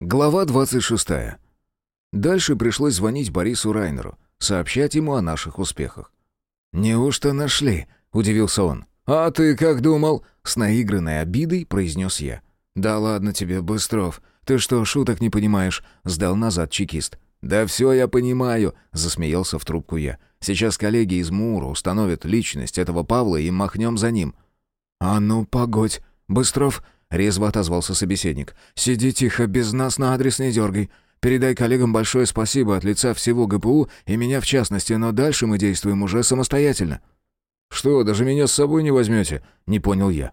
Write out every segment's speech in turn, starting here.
Глава 26. Дальше пришлось звонить Борису Райнеру, сообщать ему о наших успехах. «Неужто нашли?» — удивился он. «А ты как думал?» — с наигранной обидой произнес я. «Да ладно тебе, Быстров. Ты что, шуток не понимаешь?» — сдал назад чекист. «Да все я понимаю», — засмеялся в трубку я. «Сейчас коллеги из МУРа установят личность этого Павла и махнем за ним». «А ну, погодь, Быстров!» — резво отозвался собеседник. «Сиди тихо, без нас на адрес не дергай. Передай коллегам большое спасибо от лица всего ГПУ и меня в частности, но дальше мы действуем уже самостоятельно». «Что, даже меня с собой не возьмете?» — не понял я.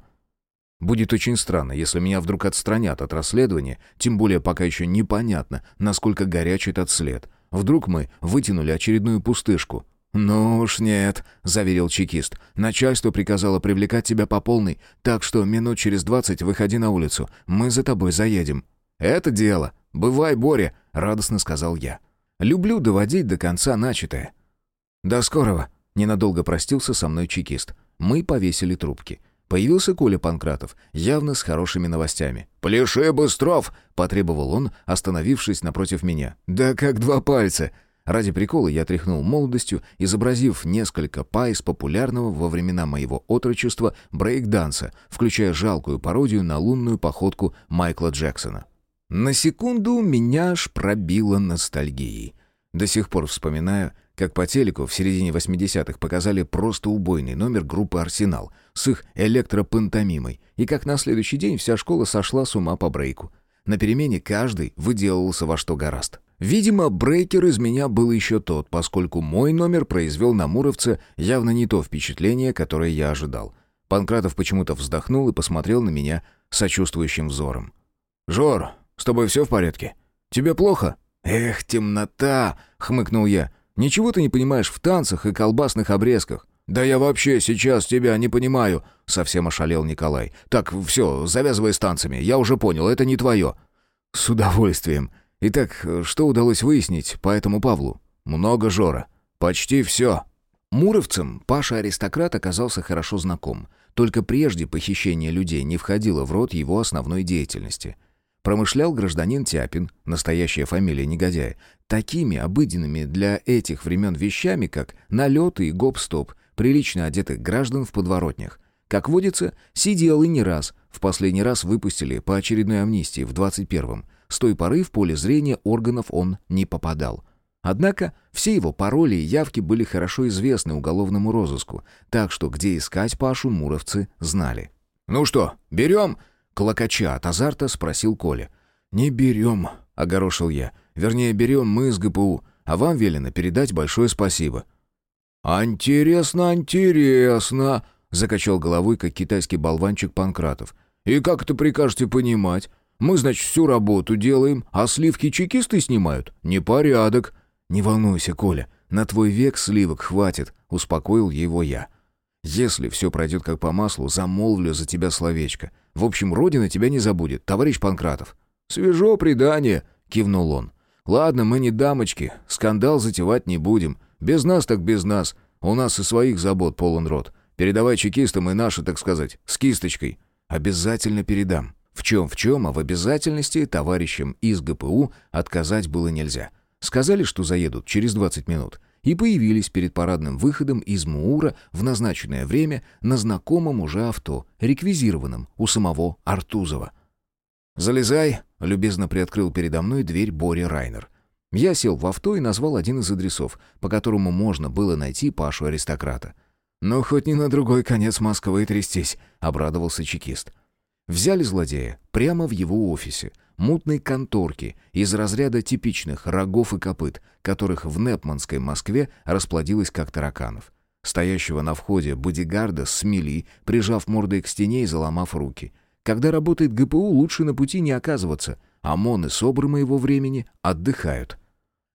Будет очень странно, если меня вдруг отстранят от расследования, тем более пока еще непонятно, насколько горяч этот след. Вдруг мы вытянули очередную пустышку. «Ну уж нет», — заверил чекист. «Начальство приказало привлекать тебя по полной, так что минут через двадцать выходи на улицу. Мы за тобой заедем». «Это дело. Бывай, Боря», — радостно сказал я. «Люблю доводить до конца начатое». «До скорого», — ненадолго простился со мной чекист. Мы повесили трубки. Появился Коля Панкратов, явно с хорошими новостями. «Пляши, Быстров!» — потребовал он, остановившись напротив меня. «Да как два пальца!» Ради прикола я тряхнул молодостью, изобразив несколько па из популярного во времена моего отрочества брейк-данса, включая жалкую пародию на лунную походку Майкла Джексона. На секунду меня аж пробило ностальгией. До сих пор вспоминаю, как по телеку в середине 80-х показали просто убойный номер группы «Арсенал» с их электропантомимой, и как на следующий день вся школа сошла с ума по брейку. На перемене каждый выделывался во что гораст. Видимо, брейкер из меня был еще тот, поскольку мой номер произвел на Муровце явно не то впечатление, которое я ожидал. Панкратов почему-то вздохнул и посмотрел на меня сочувствующим взором. «Жор, с тобой все в порядке? Тебе плохо?» «Эх, темнота!» — хмыкнул я. «Ничего ты не понимаешь в танцах и колбасных обрезках». «Да я вообще сейчас тебя не понимаю», — совсем ошалел Николай. «Так, все, завязывай с танцами. Я уже понял, это не твое». «С удовольствием», Итак, что удалось выяснить по этому Павлу? Много Жора. Почти все. Муровцам Паша-аристократ оказался хорошо знаком. Только прежде похищение людей не входило в рот его основной деятельности. Промышлял гражданин Тяпин, настоящая фамилия негодяя, такими обыденными для этих времен вещами, как налеты и гоп-стоп, прилично одетых граждан в подворотнях. Как водится, сидел и не раз. В последний раз выпустили по очередной амнистии в 21-м. С той поры в поле зрения органов он не попадал. Однако все его пароли и явки были хорошо известны уголовному розыску, так что где искать Пашу муровцы знали. «Ну что, берем?» — клокоча от азарта спросил Коля. «Не берем», — огорошил я. «Вернее, берем мы с ГПУ, а вам велено передать большое спасибо». «Интересно, интересно», — закачал головой, как китайский болванчик Панкратов. «И как это прикажете понимать? Мы, значит, всю работу делаем, а сливки чекисты снимают? Непорядок». «Не волнуйся, Коля, на твой век сливок хватит», — успокоил его я. «Если все пройдет как по маслу, замолвлю за тебя словечко. В общем, Родина тебя не забудет, товарищ Панкратов». «Свежо предание», — кивнул он. «Ладно, мы не дамочки, скандал затевать не будем. Без нас так без нас. У нас и своих забот полон рот. Передавай чекистам и наши, так сказать, с кисточкой. Обязательно передам». В чем в чем, а в обязательности товарищам из ГПУ отказать было нельзя. Сказали, что заедут через 20 минут. И появились перед парадным выходом из Муура в назначенное время на знакомом уже авто, реквизированном у самого Артузова. «Залезай», — любезно приоткрыл передо мной дверь Боря Райнер. Я сел в авто и назвал один из адресов, по которому можно было найти Пашу-аристократа. «Ну, хоть не на другой конец Москвы трястись», — обрадовался чекист. Взяли злодея прямо в его офисе, мутной конторки из разряда типичных рогов и копыт, которых в Непманской Москве расплодилось как тараканов. Стоящего на входе бодигарда смели, прижав мордой к стене и заломав руки. Когда работает ГПУ, лучше на пути не оказываться. ОМОН и СОБРы моего времени отдыхают.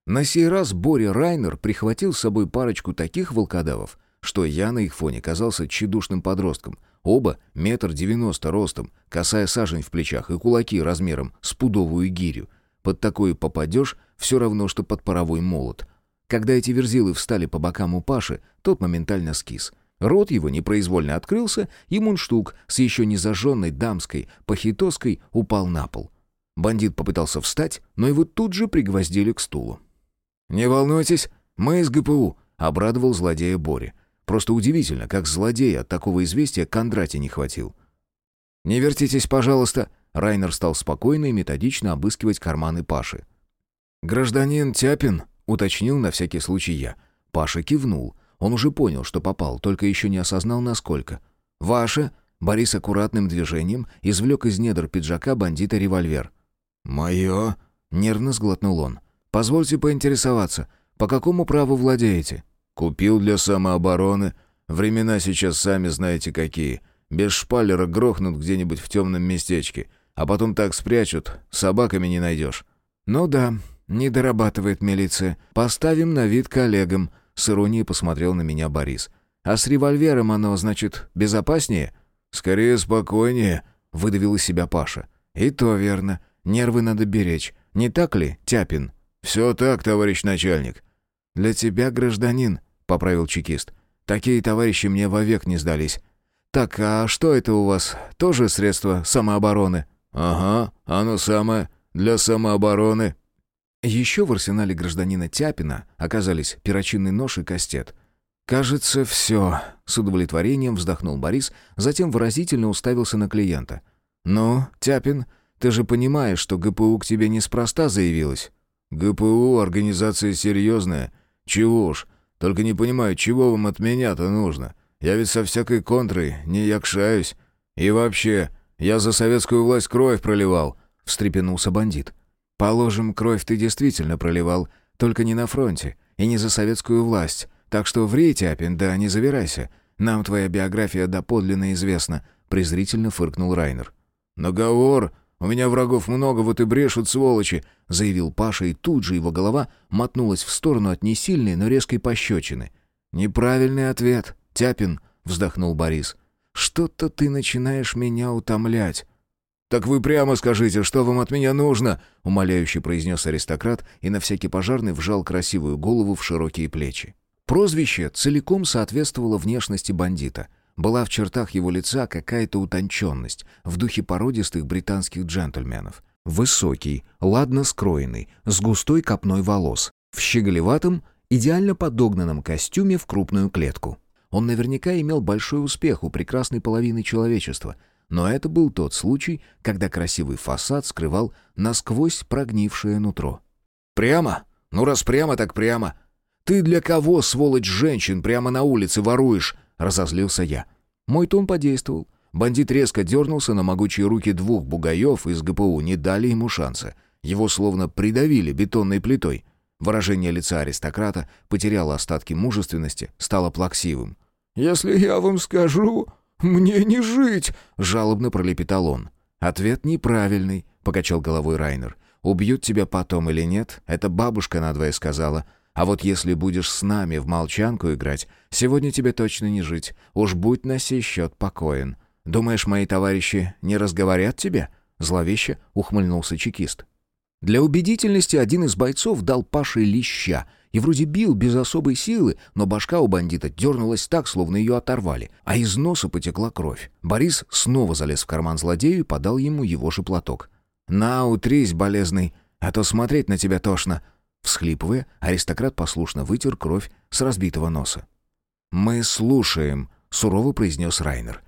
На сей раз Боря Райнер прихватил с собой парочку таких волкодавов, что я на их фоне казался тщедушным подростком, Оба метр девяносто ростом, косая сажень в плечах и кулаки размером с пудовую гирю. Под такой попадешь все равно, что под паровой молот. Когда эти верзилы встали по бокам у Паши, тот моментально скис. Рот его непроизвольно открылся, и мундштук с еще не зажженной дамской похитоской упал на пол. Бандит попытался встать, но его тут же пригвоздили к стулу. «Не волнуйтесь, мы из ГПУ», — обрадовал злодея Бори. Просто удивительно, как злодея от такого известия Кондрате не хватил. «Не вертитесь, пожалуйста», — Райнер стал спокойно и методично обыскивать карманы Паши. «Гражданин Тяпин», — уточнил на всякий случай я. Паша кивнул. Он уже понял, что попал, только еще не осознал, насколько. «Ваше?» — Борис аккуратным движением извлек из недр пиджака бандита револьвер. «Мое?» — нервно сглотнул он. «Позвольте поинтересоваться, по какому праву владеете?» «Купил для самообороны. Времена сейчас сами знаете какие. Без шпалера грохнут где-нибудь в темном местечке, а потом так спрячут, собаками не найдешь». «Ну да, не дорабатывает милиция. Поставим на вид коллегам», — с иронией посмотрел на меня Борис. «А с револьвером оно, значит, безопаснее?» «Скорее спокойнее», — выдавил из себя Паша. «И то верно. Нервы надо беречь. Не так ли, Тяпин?» «Все так, товарищ начальник». «Для тебя, гражданин», — поправил чекист. «Такие товарищи мне вовек не сдались. Так, а что это у вас? Тоже средство самообороны?» «Ага, оно самое. Для самообороны». Еще в арсенале гражданина Тяпина оказались перочинный нож и кастет. «Кажется, все», — с удовлетворением вздохнул Борис, затем выразительно уставился на клиента. «Ну, Тяпин, ты же понимаешь, что ГПУ к тебе неспроста заявилась?» «ГПУ — организация серьезная. Чего уж. Только не понимаю, чего вам от меня-то нужно? Я ведь со всякой контрой не якшаюсь. И вообще, я за советскую власть кровь проливал», — встрепенулся бандит. «Положим, кровь ты действительно проливал, только не на фронте и не за советскую власть. Так что ври, Тяпин, да не завирайся. Нам твоя биография доподлинно известна», — презрительно фыркнул Райнер. «Наговор! У меня врагов много, вот и брешут сволочи!» — заявил Паша, и тут же его голова мотнулась в сторону от несильной, но резкой пощечины. «Неправильный ответ, Тяпин», — вздохнул Борис. «Что-то ты начинаешь меня утомлять». «Так вы прямо скажите, что вам от меня нужно?» — умоляюще произнес аристократ и на всякий пожарный вжал красивую голову в широкие плечи. Прозвище целиком соответствовало внешности бандита. Была в чертах его лица какая-то утонченность, в духе породистых британских джентльменов. Высокий, ладно скроенный, с густой копной волос, в щеголеватом, идеально подогнанном костюме в крупную клетку. Он наверняка имел большой успех у прекрасной половины человечества, но это был тот случай, когда красивый фасад скрывал насквозь прогнившее нутро. «Прямо? Ну раз прямо, так прямо!» «Ты для кого, сволочь женщин, прямо на улице воруешь?» — разозлился я. Мой тон подействовал. Бандит резко дернулся, но могучие руки двух бугаев из ГПУ не дали ему шанса. Его словно придавили бетонной плитой. Выражение лица аристократа потеряло остатки мужественности, стало плаксивым. «Если я вам скажу, мне не жить!» — жалобно пролепетал он. «Ответ неправильный», — покачал головой Райнер. «Убьют тебя потом или нет, это бабушка надвое сказала. А вот если будешь с нами в молчанку играть, сегодня тебе точно не жить. Уж будь на сей счет покоен. Думаешь, мои товарищи не разговорят тебе?» Зловеще ухмыльнулся чекист. Для убедительности один из бойцов дал Паше леща и вроде бил без особой силы, но башка у бандита дернулась так, словно ее оторвали, а из носа потекла кровь. Борис снова залез в карман злодею и подал ему его же платок. «На, утрись, болезный, а то смотреть на тебя тошно», Всхлипывая, аристократ послушно вытер кровь с разбитого носа. «Мы слушаем», — сурово произнес Райнер.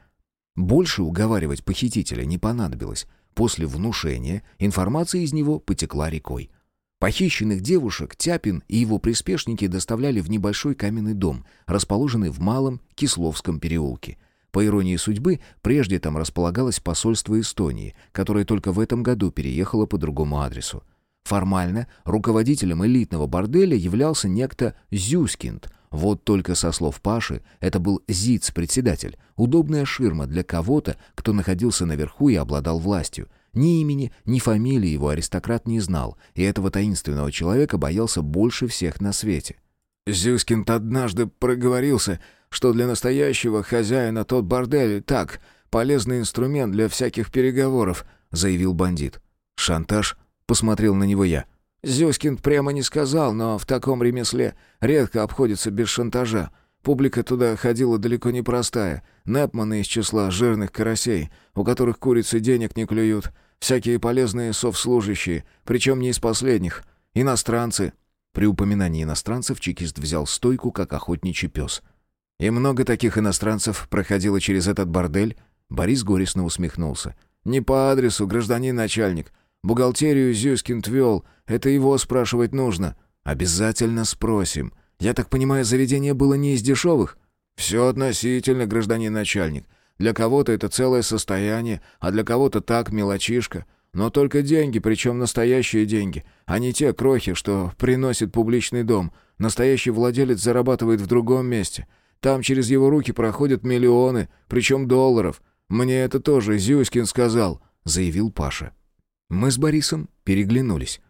Больше уговаривать похитителя не понадобилось. После внушения информация из него потекла рекой. Похищенных девушек Тяпин и его приспешники доставляли в небольшой каменный дом, расположенный в Малом Кисловском переулке. По иронии судьбы, прежде там располагалось посольство Эстонии, которое только в этом году переехало по другому адресу. Формально руководителем элитного борделя являлся некто Зюскинд. Вот только со слов Паши, это был ЗИЦ-председатель, удобная ширма для кого-то, кто находился наверху и обладал властью. Ни имени, ни фамилии его аристократ не знал, и этого таинственного человека боялся больше всех на свете. Зюскинд однажды проговорился, что для настоящего хозяина тот бордель так, полезный инструмент для всяких переговоров, заявил бандит. «Шантаж?» Посмотрел на него я. Зюскинд прямо не сказал, но в таком ремесле редко обходится без шантажа. Публика туда ходила далеко не простая. Непманы из числа жирных карасей, у которых курицы денег не клюют. Всякие полезные совслужащие, причем не из последних. Иностранцы». При упоминании иностранцев чекист взял стойку, как охотничий пес. «И много таких иностранцев проходило через этот бордель?» Борис горестно усмехнулся. «Не по адресу, гражданин начальник. Бухгалтерию Зюскин вел. Это его спрашивать нужно». «Обязательно спросим. Я так понимаю, заведение было не из дешевых?» «Все относительно, гражданин начальник. Для кого-то это целое состояние, а для кого-то так, мелочишка. Но только деньги, причем настоящие деньги, а не те крохи, что приносит публичный дом. Настоящий владелец зарабатывает в другом месте. Там через его руки проходят миллионы, причем долларов. Мне это тоже Зюськин сказал», — заявил Паша. Мы с Борисом переглянулись.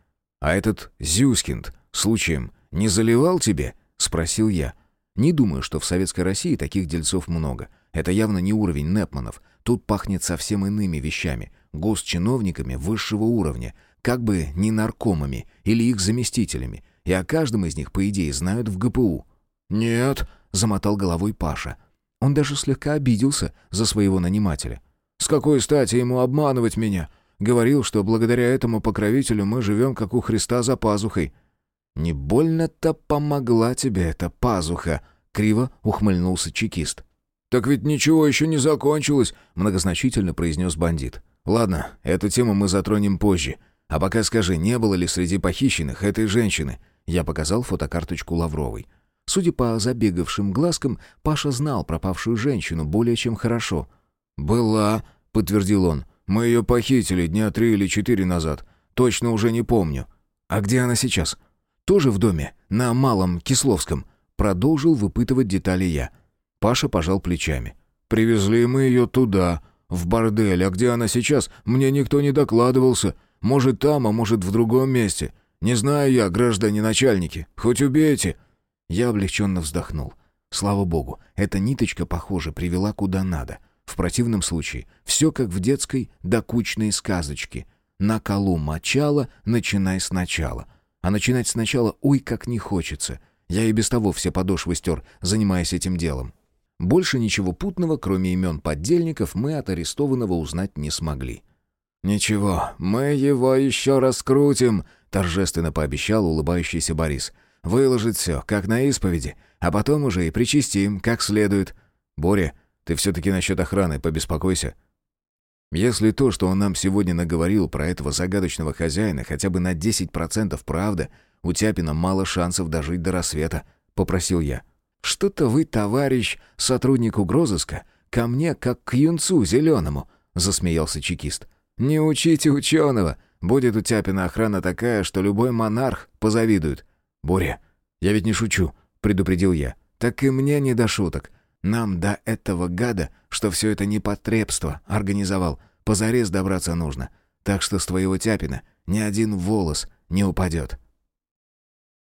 «А этот Зюскинд, случаем, не заливал тебе?» — спросил я. Не думаю, что в Советской России таких дельцов много. Это явно не уровень Непманов. Тут пахнет совсем иными вещами. Госчиновниками высшего уровня. Как бы не наркомами или их заместителями. И о каждом из них, по идее, знают в ГПУ. «Нет», — замотал головой Паша. Он даже слегка обиделся за своего нанимателя. «С какой стати ему обманывать меня? Говорил, что благодаря этому покровителю мы живем, как у Христа за пазухой». «Не больно-то помогла тебе эта пазуха», — криво ухмыльнулся чекист. «Так ведь ничего еще не закончилось», — многозначительно произнес бандит. «Ладно, эту тему мы затронем позже. А пока скажи, не было ли среди похищенных этой женщины?» Я показал фотокарточку Лавровой. Судя по забегавшим глазкам, Паша знал пропавшую женщину более чем хорошо. «Была», — подтвердил он. «Мы ее похитили дня три или четыре назад. Точно уже не помню». «А где она сейчас?» «Тоже в доме, на Малом Кисловском». Продолжил выпытывать детали я. Паша пожал плечами. «Привезли мы ее туда, в бордель, а где она сейчас, мне никто не докладывался. Может, там, а может, в другом месте. Не знаю я, граждане начальники, хоть убейте». Я облегченно вздохнул. Слава богу, эта ниточка, похоже, привела куда надо. В противном случае все как в детской докучной сказочке. На колу мочала, начинай сначала. А начинать сначала ой как не хочется. Я и без того все подошвы стер, занимаясь этим делом. Больше ничего путного, кроме имен поддельников, мы от арестованного узнать не смогли. «Ничего, мы его еще раскрутим», — торжественно пообещал улыбающийся Борис. «Выложит все, как на исповеди, а потом уже и причастим, как следует. Боря, ты все-таки насчет охраны побеспокойся. Если то, что он нам сегодня наговорил про этого загадочного хозяина, хотя бы на 10% правда, у Тяпина мало шансов дожить до рассвета», — попросил я. «Что-то вы, товарищ, сотрудник угрозыска, ко мне как к юнцу зеленому», — засмеялся чекист. «Не учите ученого. Будет у Тяпина охрана такая, что любой монарх позавидует». «Боря, я ведь не шучу», — предупредил я. «Так и мне не до шуток. Нам до этого гада, что все это непотребство организовал, позарез добраться нужно. Так что с твоего Тяпина ни один волос не упадет».